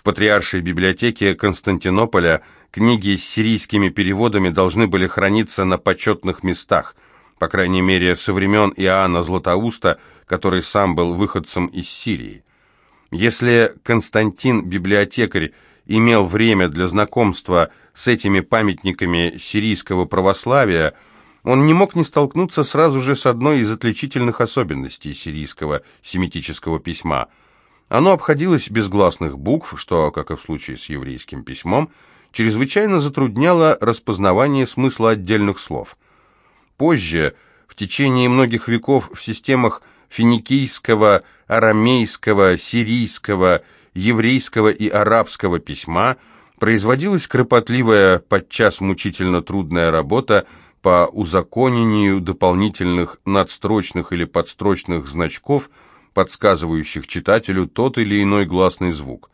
В Патриаршей библиотеке Константинополя книги с сирийскими переводами должны были храниться на почетных местах, по крайней мере, со времен Иоанна Златоуста, который сам был выходцем из Сирии. Если Константин, библиотекарь, имел время для знакомства с этими памятниками сирийского православия, он не мог не столкнуться сразу же с одной из отличительных особенностей сирийского семитического письма. Оно обходилось без гласных букв, что, как и в случае с еврейским письмом, чрезвычайно затрудняло распознавание смысла отдельных слов. Позже, в течение многих веков в системах финикийского, арамейского, сирийского, еврейского и арабского письма производилась кропотливая, подчас мучительно трудная работа по узаконению дополнительных надстрочных или подстрочных значков, подсказывающих читателю тот или иной гласный звук.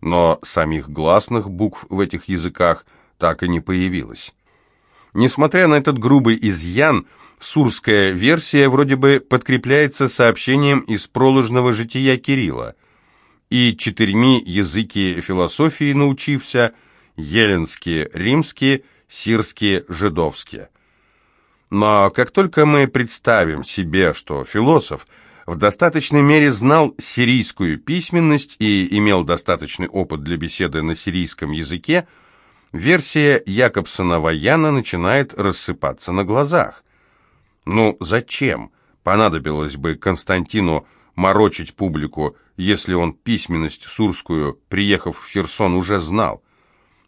Но самих гласных букв в этих языках так и не появилось. Несмотря на этот грубый изъян, сурская версия вроде бы подкрепляется сообщением из проложного жития Кирилла. «И четырьми языки философии научився, еленские, римские, сирские, жидовские». Но как только мы представим себе, что философ в достаточной мере знал сирийскую письменность и имел достаточный опыт для беседы на сирийском языке, версия Якобсона-Ваяна начинает рассыпаться на глазах. Ну, зачем понадобилось бы Константину морочить публику, если он письменность сурскую, приехав в Херсон, уже знал?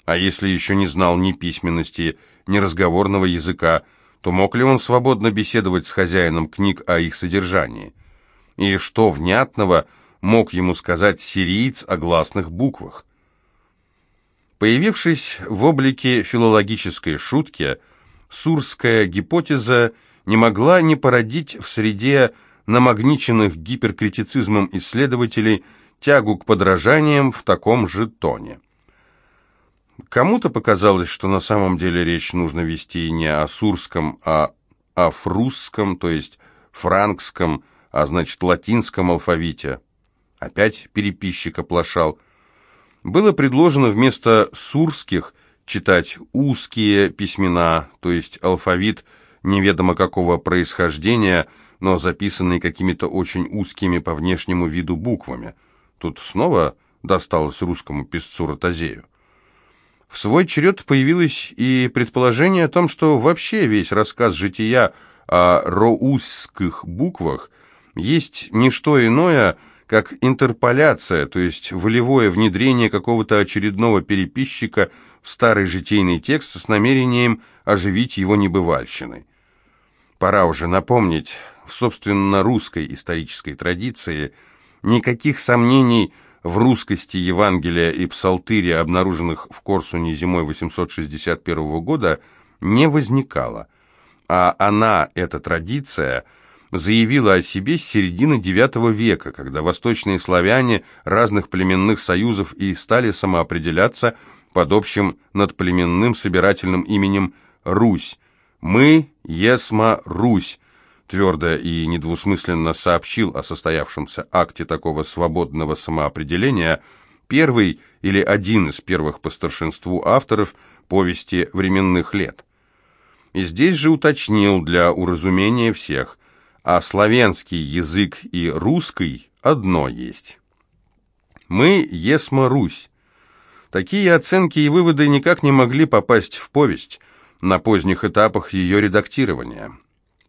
А если еще не знал ни письменности, ни разговорного языка, то мог ли он свободно беседовать с хозяином книг о их содержании? И что внятного мог ему сказать сириец о гласных буквах? Появившись в облике филологической шутки, сурская гипотеза – не могла не породить в среде намагниченных гиперкритицизмом исследователей тягу к подражаниям в таком же тоне. Кому-то показалось, что на самом деле речь нужно вести не о сурском, а о фрусском, то есть франкском, а значит латинском алфавите. Опять переписчик оплошал. Было предложено вместо сурских читать узкие письмена, то есть алфавит – неведомо какого происхождения, но записанный какими-то очень узкими по внешнему виду буквами. Тут снова досталось русскому писцу Ротозею. В свой черед появилось и предположение о том, что вообще весь рассказ жития о роузских буквах есть не что иное, как интерполяция, то есть волевое внедрение какого-то очередного переписчика в старый житейный текст с намерением оживить его небывальщиной. Пора уже напомнить, в собственно русской исторической традиции никаких сомнений в русскости Евангелия и Псалтыря, обнаруженных в Корсуне зимой 861 года, не возникало, а она, эта традиция, заявила о себе с середины IX века, когда восточные славяне разных племенных союзов и стали самоопределяться под общим надплеменным собирательным именем «Русь», «Мы, Есма, Русь», твердо и недвусмысленно сообщил о состоявшемся акте такого свободного самоопределения первый или один из первых по старшинству авторов повести временных лет. И здесь же уточнил для уразумения всех, а славянский язык и русский одно есть. Мы Есма Русь. Такие оценки и выводы никак не могли попасть в повесть, на поздних этапах ее редактирования.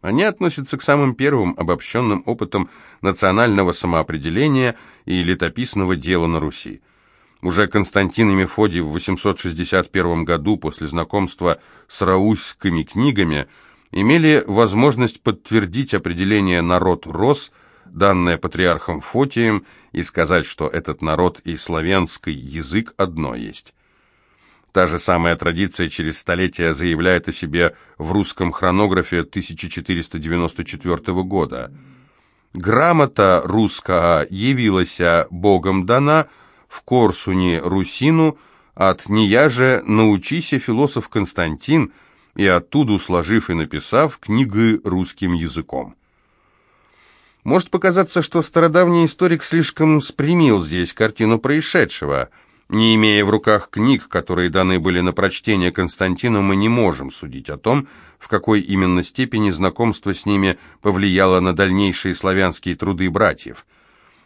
Они относятся к самым первым обобщенным опытам национального самоопределения и летописного дела на Руси. Уже Константин и Мефодий в 861 году после знакомства с раусскими книгами имели возможность подтвердить определение «народ рос», данное патриархом Фотием, и сказать, что этот народ и славянский язык одно есть. Та же самая традиция через столетия заявляет о себе в русском хронографе 1494 года. Грамота русская явилась Богом дана в Корсуне Русину, от нея же научися философ Константин, и оттуда сложив и написав книги русским языком. Может показаться, что стародавний историк слишком спрямил здесь картину происшедшего – Не имея в руках книг, которые даны были на прочтение Константину, мы не можем судить о том, в какой именно степени знакомство с ними повлияло на дальнейшие славянские труды братьев.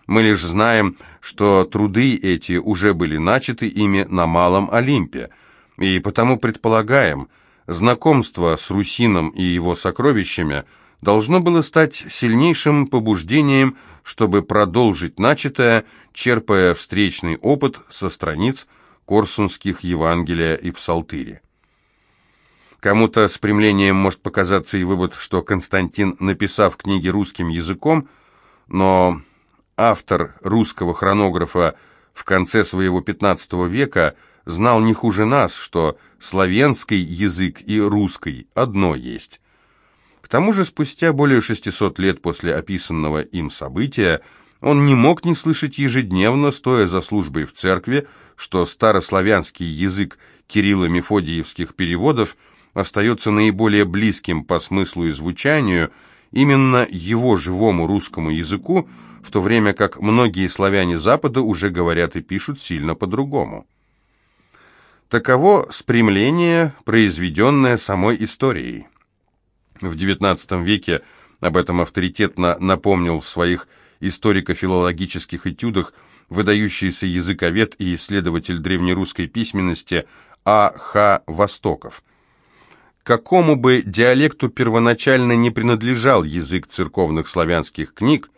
Мы лишь знаем, что труды эти уже были начаты ими на Малом Олимпе, и потому предполагаем, знакомство с Русином и его сокровищами должно было стать сильнейшим побуждением, чтобы продолжить начатое, черпая встречный опыт со страниц корсунских Евангелия и Псалтыри. Кому-то с примлением может показаться и вывод, что Константин, написав книги русским языком, но автор русского хронографа в конце своего XV века знал не хуже нас, что славянский язык и русский одно есть. К тому же спустя более 600 лет после описанного им события он не мог не слышать ежедневно, стоя за службой в церкви, что старославянский язык Кирилла-Мефодиевских переводов – остается наиболее близким по смыслу и звучанию именно его живому русскому языку, в то время как многие славяне Запада уже говорят и пишут сильно по-другому. Таково спрямление, произведенное самой историей. В XIX веке об этом авторитетно напомнил в своих историко-филологических этюдах выдающийся языковед и исследователь древнерусской письменности А. Х. Востоков – какому бы диалекту первоначально не принадлежал язык церковных славянских книг,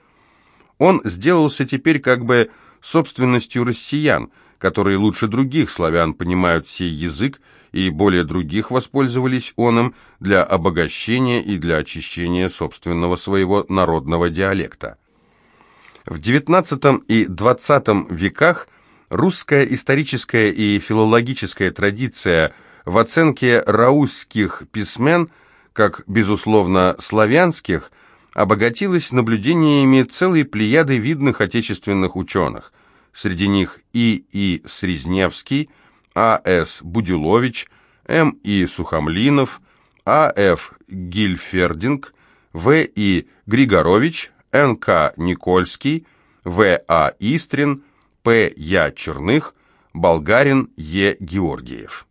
он сделался теперь как бы собственностью россиян, которые лучше других славян понимают сей язык и более других воспользовались он им для обогащения и для очищения собственного своего народного диалекта. В XIX и XX веках русская историческая и филологическая традиция – в оценке раусских письмен, как, безусловно, славянских, обогатилась наблюдениями целой плеяды видных отечественных ученых. Среди них И. И. Срезневский, А. С. Будилович, М. И. Сухомлинов, А. Ф. Гильфердинг, В. И. Григорович, Н. К. Никольский, В. А. Истрин, П. Я. Черных, Болгарин Е. Георгиев.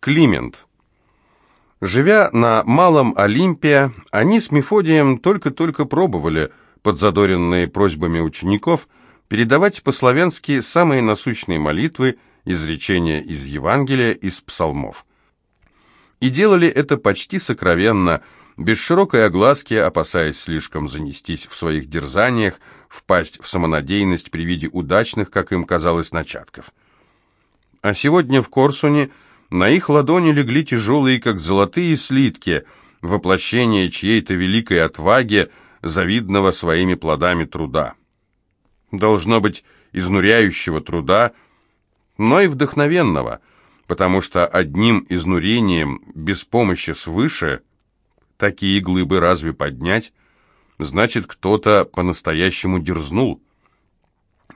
Климент. Живя на Малом Олимпе, они с Мефодием только-только пробовали, подзадоренные просьбами учеников, передавать по-славянски самые насущные молитвы, изречения из Евангелия, из псалмов. И делали это почти сокровенно, без широкой огласки, опасаясь слишком занестись в своих дерзаниях, впасть в самонадеянность при виде удачных, как им казалось, начатков. А сегодня в Корсуне – на их ладони легли тяжелые, как золотые слитки, воплощение чьей-то великой отваги, завидного своими плодами труда. Должно быть, изнуряющего труда, но и вдохновенного, потому что одним изнурением, без помощи свыше, такие глыбы разве поднять, значит, кто-то по-настоящему дерзнул.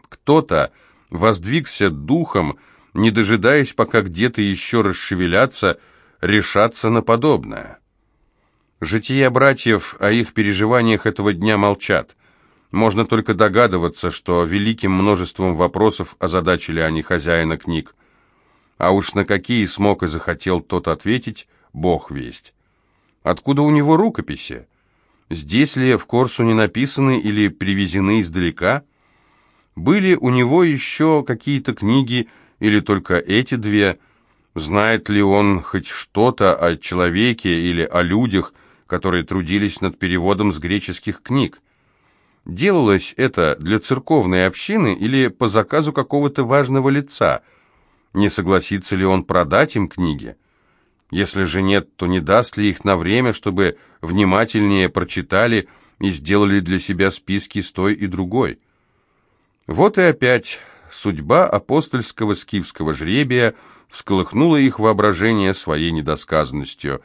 Кто-то воздвигся духом, не дожидаясь, пока где-то еще расшевелятся, решаться на подобное. Жития братьев о их переживаниях этого дня молчат. Можно только догадываться, что великим множеством вопросов озадачили они хозяина книг. А уж на какие смог и захотел тот ответить, бог весть. Откуда у него рукописи? Здесь ли в Корсу не написаны или привезены издалека? Были у него еще какие-то книги, или только эти две? Знает ли он хоть что-то о человеке или о людях, которые трудились над переводом с греческих книг? Делалось это для церковной общины или по заказу какого-то важного лица? Не согласится ли он продать им книги? Если же нет, то не даст ли их на время, чтобы внимательнее прочитали и сделали для себя списки с той и другой? Вот и опять судьба апостольского скифского жребия всколыхнула их воображение своей недосказанностью.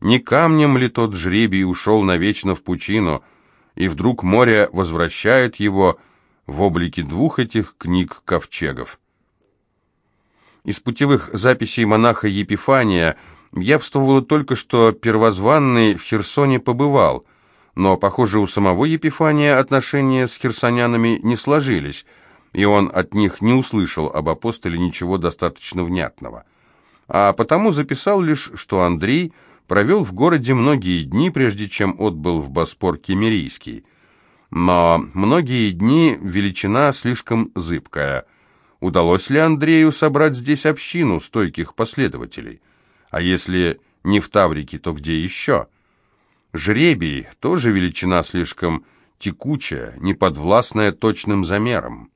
Не камнем ли тот жребий ушел навечно в пучину, и вдруг море возвращает его в облике двух этих книг-ковчегов? Из путевых записей монаха Епифания явствовало только, что первозванный в Херсоне побывал, но, похоже, у самого Епифания отношения с херсонянами не сложились – и он от них не услышал об апостоле ничего достаточно внятного. А потому записал лишь, что Андрей провел в городе многие дни, прежде чем отбыл в Боспор Кемерийский. Но многие дни величина слишком зыбкая. Удалось ли Андрею собрать здесь общину стойких последователей? А если не в Таврике, то где еще? Жребий тоже величина слишком текучая, неподвластная точным замерам.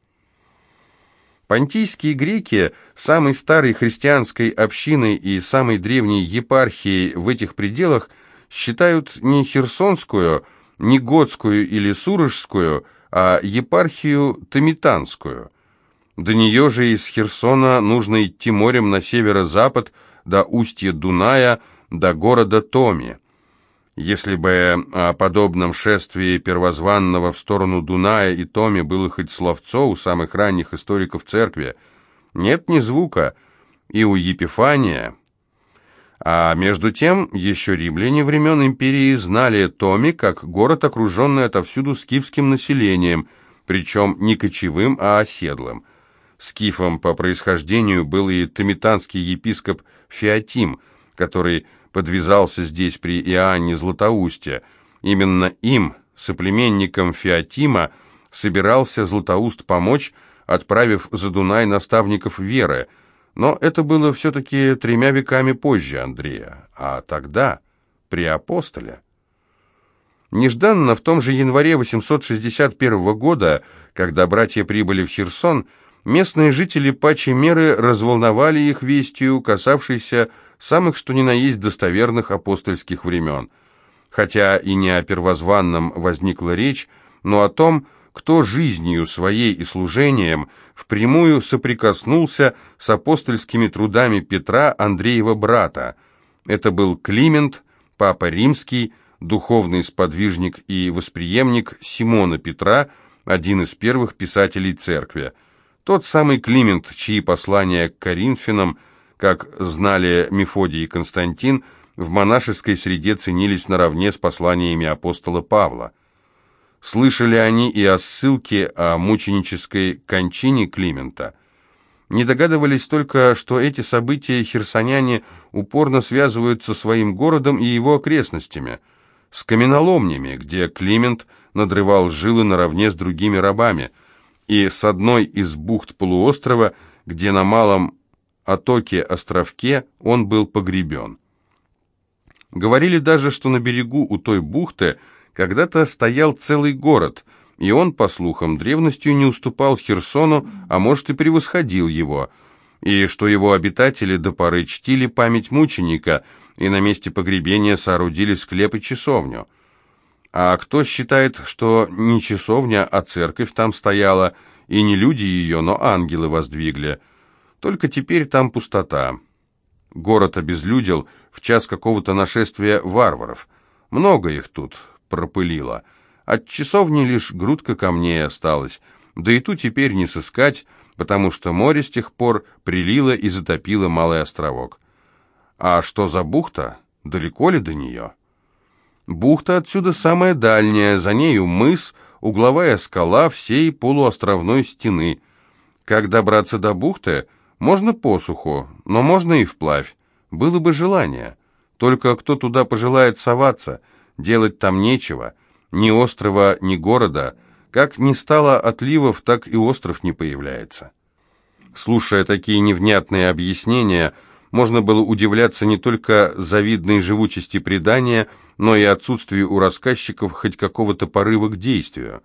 Понтийские греки, самой старой христианской общиной и самой древней епархией в этих пределах, считают не херсонскую, не готскую или сурожскую, а епархию Тамитанскую. До нее же из Херсона нужно идти морем на северо-запад до устья Дуная, до города Томи. Если бы о подобном шествии первозванного в сторону Дуная и Томи было хоть словцо у самых ранних историков церкви, нет ни звука, и у Епифания. А между тем, еще римляне времен империи знали Томи как город, окруженный отовсюду скифским населением, причем не кочевым, а оседлым. Скифом по происхождению был и томитанский епископ Феотим, который подвязался здесь при Иоанне Златоусте. Именно им, соплеменником Феотима, собирался Златоуст помочь, отправив за Дунай наставников веры, но это было все-таки тремя веками позже Андрея, а тогда при апостоле. Нежданно в том же январе 861 года, когда братья прибыли в Херсон, местные жители Пачи Меры разволновали их вестью, касавшейся самых что ни на есть достоверных апостольских времен. Хотя и не о первозванном возникла речь, но о том, кто жизнью своей и служением впрямую соприкоснулся с апостольскими трудами Петра, Андреева брата. Это был Климент, папа римский, духовный сподвижник и восприемник Симона Петра, один из первых писателей церкви. Тот самый Климент, чьи послания к Коринфянам – как знали Мефодий и Константин, в монашеской среде ценились наравне с посланиями апостола Павла. Слышали они и о ссылке о мученической кончине Климента. Не догадывались только, что эти события херсоняне упорно связывают со своим городом и его окрестностями, с каменоломнями, где Климент надрывал жилы наравне с другими рабами, и с одной из бухт полуострова, где на малом Отоке-островке он был погребен. Говорили даже, что на берегу у той бухты когда-то стоял целый город, и он, по слухам, древностью не уступал Херсону, а может и превосходил его, и что его обитатели до поры чтили память мученика и на месте погребения соорудили склеп и часовню. А кто считает, что не часовня, а церковь там стояла, и не люди ее, но ангелы воздвигли – только теперь там пустота. Город обезлюдил в час какого-то нашествия варваров. Много их тут пропылило. От часовни лишь грудка камней осталась, да и ту теперь не сыскать, потому что море с тех пор прилило и затопило малый островок. А что за бухта? Далеко ли до нее? Бухта отсюда самая дальняя, за нею мыс, угловая скала всей полуостровной стены. Как добраться до бухты – можно посуху, но можно и вплавь. Было бы желание. Только кто туда пожелает соваться, делать там нечего. Ни острова, ни города. Как не стало отливов, так и остров не появляется. Слушая такие невнятные объяснения, можно было удивляться не только завидной живучести предания, но и отсутствию у рассказчиков хоть какого-то порыва к действию.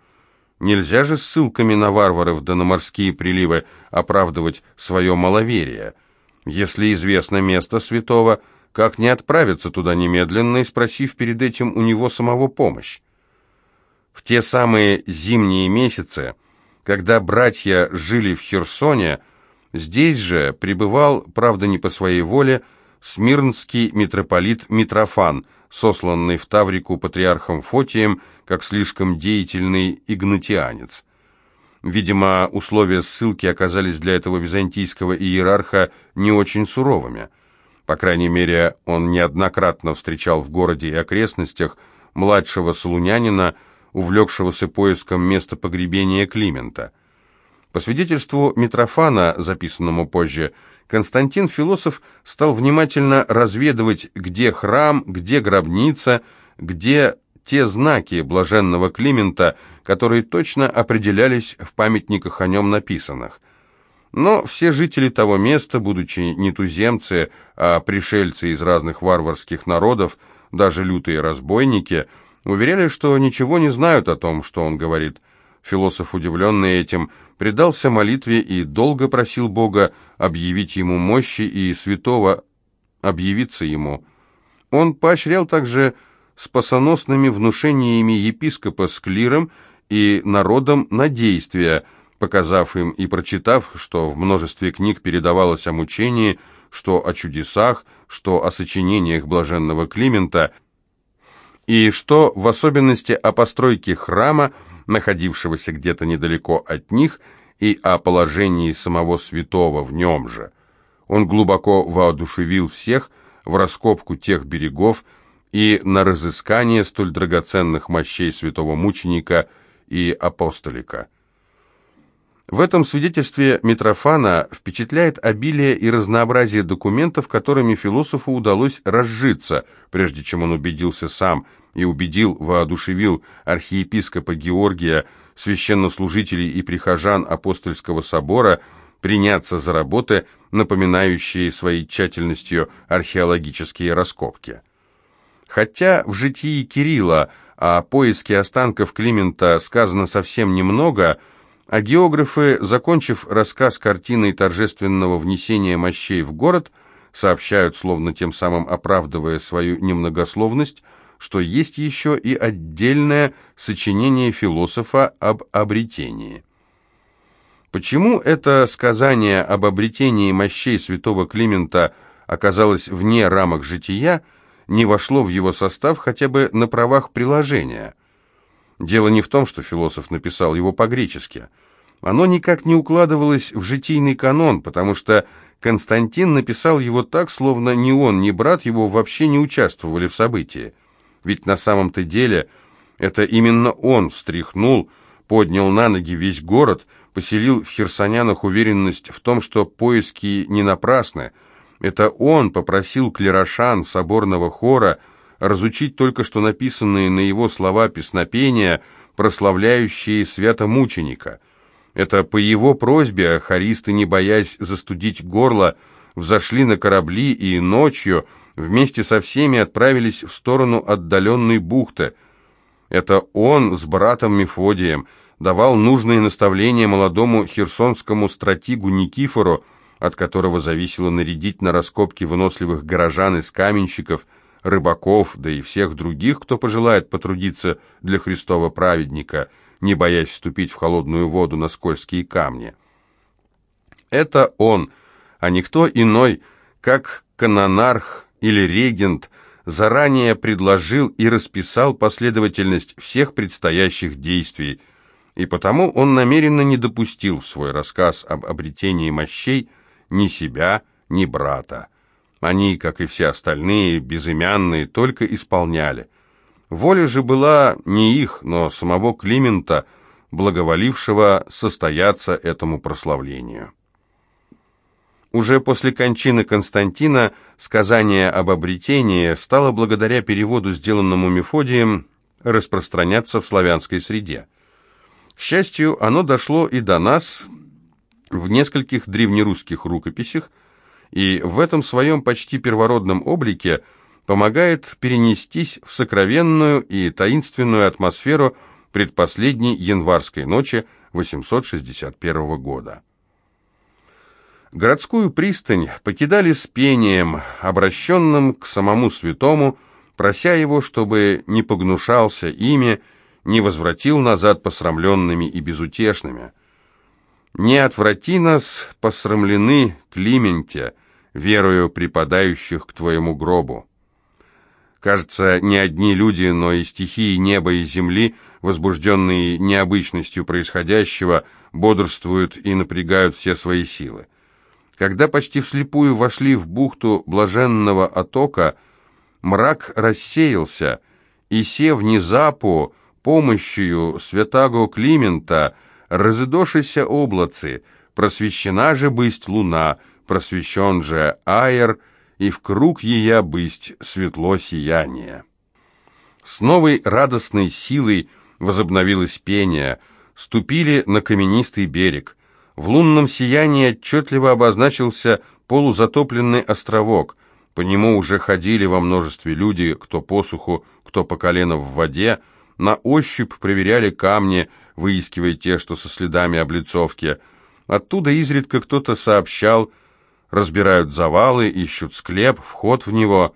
Нельзя же ссылками на варваров да на морские приливы оправдывать свое маловерие. Если известно место святого, как не отправиться туда немедленно и спросив перед этим у него самого помощь? В те самые зимние месяцы, когда братья жили в Херсоне, здесь же пребывал, правда не по своей воле, смирнский митрополит Митрофан, сосланный в Таврику патриархом Фотием, как слишком деятельный игнатианец. Видимо, условия ссылки оказались для этого византийского иерарха не очень суровыми. По крайней мере, он неоднократно встречал в городе и окрестностях младшего солунянина, увлекшегося поиском места погребения Климента. По свидетельству Митрофана, записанному позже, Константин Философ стал внимательно разведывать, где храм, где гробница, где те знаки блаженного Климента, которые точно определялись в памятниках о нем написанных. Но все жители того места, будучи не туземцы, а пришельцы из разных варварских народов, даже лютые разбойники, уверяли, что ничего не знают о том, что он говорит. Философ, удивленный этим, предался молитве и долго просил Бога объявить ему мощи и святого объявиться ему. Он поощрял также спасоносными внушениями епископа с клиром и народом на действия, показав им и прочитав, что в множестве книг передавалось о мучении, что о чудесах, что о сочинениях блаженного Климента, и что в особенности о постройке храма, находившегося где-то недалеко от них, и о положении самого святого в нем же. Он глубоко воодушевил всех в раскопку тех берегов и на разыскание столь драгоценных мощей святого мученика и апостолика. В этом свидетельстве Митрофана впечатляет обилие и разнообразие документов, которыми философу удалось разжиться, прежде чем он убедился сам и убедил, воодушевил архиепископа Георгия, священнослужителей и прихожан апостольского собора приняться за работы, напоминающие своей тщательностью археологические раскопки. Хотя в житии Кирилла о поиске останков Климента сказано совсем немного – а географы, закончив рассказ картиной торжественного внесения мощей в город, сообщают, словно тем самым оправдывая свою немногословность, что есть еще и отдельное сочинение философа об обретении. Почему это сказание об обретении мощей святого Климента оказалось вне рамок жития, не вошло в его состав хотя бы на правах приложения – Дело не в том, что философ написал его по-гречески. Оно никак не укладывалось в житийный канон, потому что Константин написал его так, словно ни он, ни брат его вообще не участвовали в событии. Ведь на самом-то деле это именно он встряхнул, поднял на ноги весь город, поселил в херсонянах уверенность в том, что поиски не напрасны. Это он попросил клерошан соборного хора разучить только что написанные на его слова песнопения, прославляющие святомученика. Это по его просьбе хористы, не боясь застудить горло, взошли на корабли и ночью вместе со всеми отправились в сторону отдаленной бухты. Это он с братом Мефодием давал нужные наставления молодому херсонскому стратегу Никифору, от которого зависело нарядить на раскопки выносливых горожан из каменщиков – рыбаков, да и всех других, кто пожелает потрудиться для Христова праведника, не боясь вступить в холодную воду на скользкие камни. Это он, а никто иной, как канонарх или регент, заранее предложил и расписал последовательность всех предстоящих действий, и потому он намеренно не допустил в свой рассказ об обретении мощей ни себя, ни брата. Они, как и все остальные, безымянные, только исполняли. Воля же была не их, но самого Климента, благоволившего состояться этому прославлению. Уже после кончины Константина сказание об обретении стало благодаря переводу, сделанному Мефодием, распространяться в славянской среде. К счастью, оно дошло и до нас в нескольких древнерусских рукописях, и в этом своем почти первородном облике помогает перенестись в сокровенную и таинственную атмосферу предпоследней январской ночи 861 года. Городскую пристань покидали с пением, обращенным к самому святому, прося его, чтобы не погнушался ими, не возвратил назад посрамленными и безутешными – не отврати нас, посрамлены, Клименте, верою припадающих к твоему гробу. Кажется, не одни люди, но и стихии неба и земли, возбужденные необычностью происходящего, бодрствуют и напрягают все свои силы. Когда почти вслепую вошли в бухту блаженного отока, мрак рассеялся, и се внезапу помощью святаго Климента – разыдошися облацы, просвещена же бысть луна, просвещен же аер, и в круг ея бысть светло сияние. С новой радостной силой возобновилось пение, ступили на каменистый берег. В лунном сиянии отчетливо обозначился полузатопленный островок. По нему уже ходили во множестве люди, кто по суху, кто по колено в воде, на ощупь проверяли камни, выискивая те, что со следами облицовки. Оттуда изредка кто-то сообщал, разбирают завалы, ищут склеп, вход в него.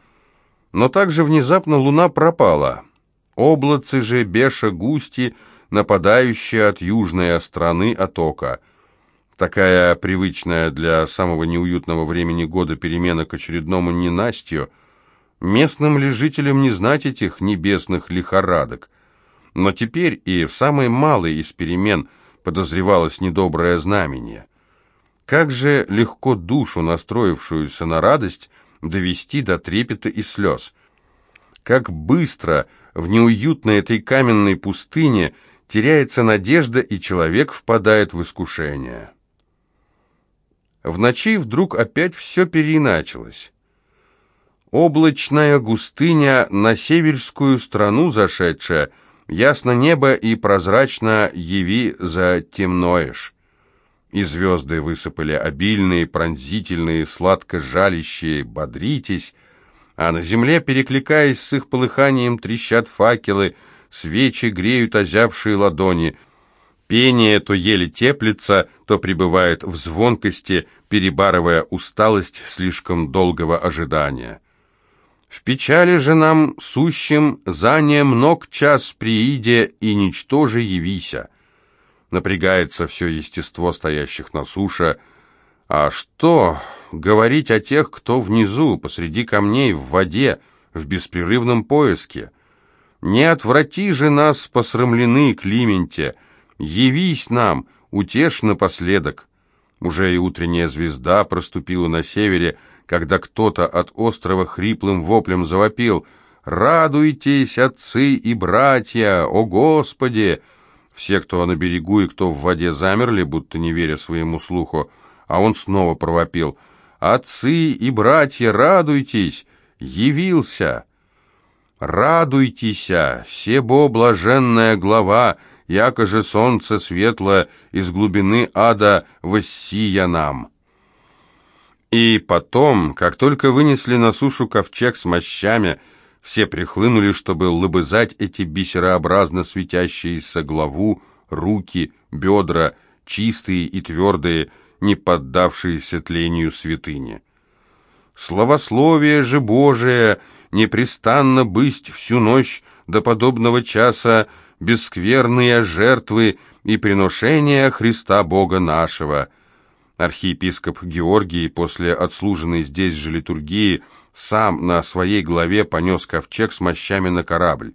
Но также внезапно луна пропала. Облацы же беша густи, нападающие от южной страны отока. Такая привычная для самого неуютного времени года перемена к очередному ненастью. Местным ли жителям не знать этих небесных лихорадок? Но теперь и в самой малой из перемен подозревалось недоброе знамение. Как же легко душу, настроившуюся на радость, довести до трепета и слез. Как быстро в неуютной этой каменной пустыне теряется надежда, и человек впадает в искушение. В ночи вдруг опять все переиначилось. Облачная густыня на северскую страну зашедшая – Ясно небо и прозрачно яви за темноешь. И звезды высыпали обильные, пронзительные, сладко жалящие, бодритесь, а на земле, перекликаясь с их полыханием, трещат факелы, свечи греют озябшие ладони. Пение то еле теплится, то пребывает в звонкости, перебарывая усталость слишком долгого ожидания. В печали же нам, сущим, за немног час прииде и ничтоже явися. Напрягается все естество стоящих на суше. А что говорить о тех, кто внизу, посреди камней, в воде, в беспрерывном поиске? Не отврати же нас, посрамлены, Клименте, явись нам, утешь напоследок. Уже и утренняя звезда проступила на севере, когда кто-то от острова хриплым воплем завопил «Радуйтесь, отцы и братья! О Господи!» Все, кто на берегу и кто в воде, замерли, будто не веря своему слуху, а он снова провопил «Отцы и братья, радуйтесь! Явился!» «Радуйтеся, себо блаженная глава, яко же солнце светло из глубины ада воссия нам!» И потом, как только вынесли на сушу ковчег с мощами, все прихлынули, чтобы лобызать эти бисерообразно светящиеся главу, руки, бедра, чистые и твердые, не поддавшиеся тлению святыни. Словословие же Божие непрестанно бысть всю ночь до подобного часа бескверные жертвы и приношения Христа Бога нашего — Архиепископ Георгий после отслуженной здесь же литургии сам на своей голове понес ковчег с мощами на корабль.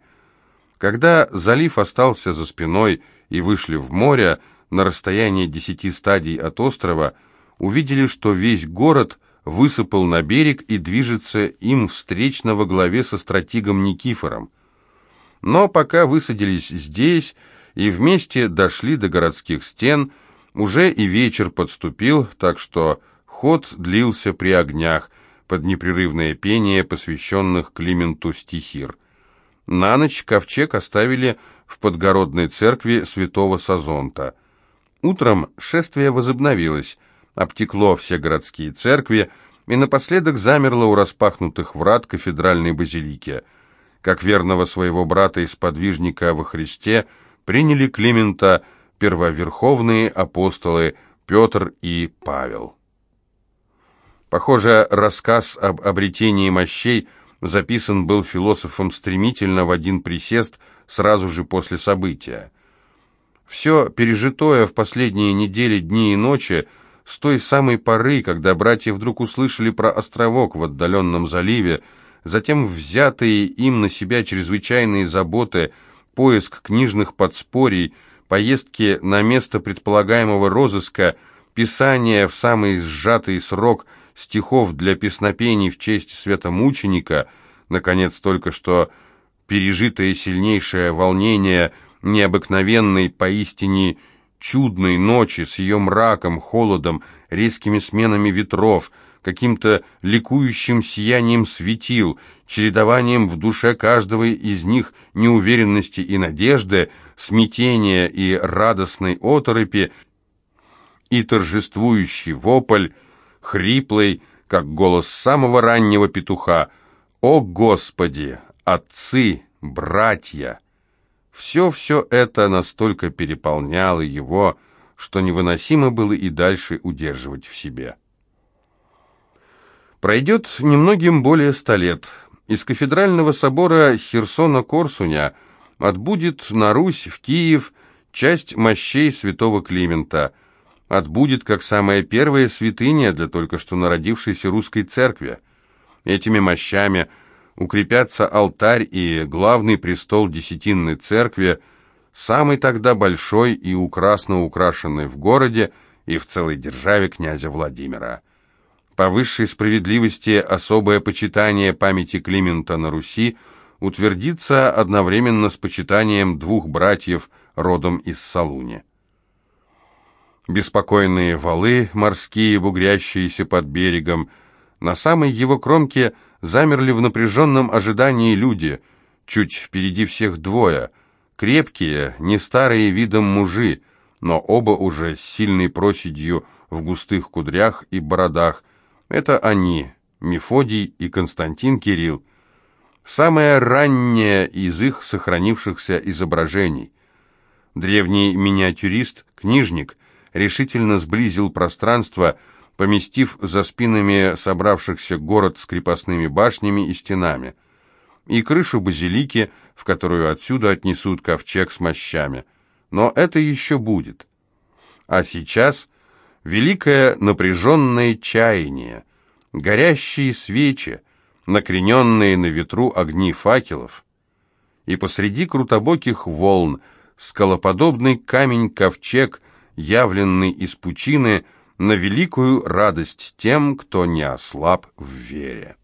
Когда залив остался за спиной и вышли в море, на расстоянии десяти стадий от острова, увидели, что весь город высыпал на берег и движется им встречно во главе со стратигом Никифором. Но пока высадились здесь и вместе дошли до городских стен – уже и вечер подступил, так что ход длился при огнях, под непрерывное пение посвященных Клименту стихир. На ночь ковчег оставили в подгородной церкви святого Сазонта. Утром шествие возобновилось, обтекло все городские церкви и напоследок замерло у распахнутых врат кафедральной базилики. Как верного своего брата и сподвижника во Христе приняли Климента – первоверховные апостолы Петр и Павел. Похоже, рассказ об обретении мощей записан был философом стремительно в один присест сразу же после события. Все пережитое в последние недели, дни и ночи с той самой поры, когда братья вдруг услышали про островок в отдаленном заливе, затем взятые им на себя чрезвычайные заботы, поиск книжных подспорий – поездки на место предполагаемого розыска, писание в самый сжатый срок стихов для песнопений в честь святомученика, наконец, только что пережитое сильнейшее волнение необыкновенной, поистине чудной ночи с ее мраком, холодом, резкими сменами ветров, каким-то ликующим сиянием светил, чередованием в душе каждого из них неуверенности и надежды, смятения и радостной оторопи, и торжествующий вопль, хриплый, как голос самого раннего петуха «О Господи! Отцы! Братья!» Все-все это настолько переполняло его, что невыносимо было и дальше удерживать в себе. Пройдет немногим более ста лет. Из кафедрального собора Херсона-Корсуня отбудет на Русь, в Киев, часть мощей святого Климента. Отбудет как самая первая святыня для только что народившейся русской церкви. Этими мощами – укрепятся алтарь и главный престол Десятинной церкви, самый тогда большой и украсно украшенный в городе и в целой державе князя Владимира. По высшей справедливости особое почитание памяти Климента на Руси утвердится одновременно с почитанием двух братьев родом из Салуни. Беспокойные валы, морские, бугрящиеся под берегом, на самой его кромке – замерли в напряженном ожидании люди, чуть впереди всех двое, крепкие, не старые видом мужи, но оба уже с сильной проседью в густых кудрях и бородах. Это они, Мефодий и Константин Кирилл. Самое раннее из их сохранившихся изображений. Древний миниатюрист, книжник, решительно сблизил пространство, поместив за спинами собравшихся город с крепостными башнями и стенами, и крышу базилики, в которую отсюда отнесут ковчег с мощами. Но это еще будет. А сейчас великое напряженное чаяние, горящие свечи, накрененные на ветру огни факелов, и посреди крутобоких волн скалоподобный камень-ковчег, явленный из пучины, на великую радость тем, кто не ослаб в вере.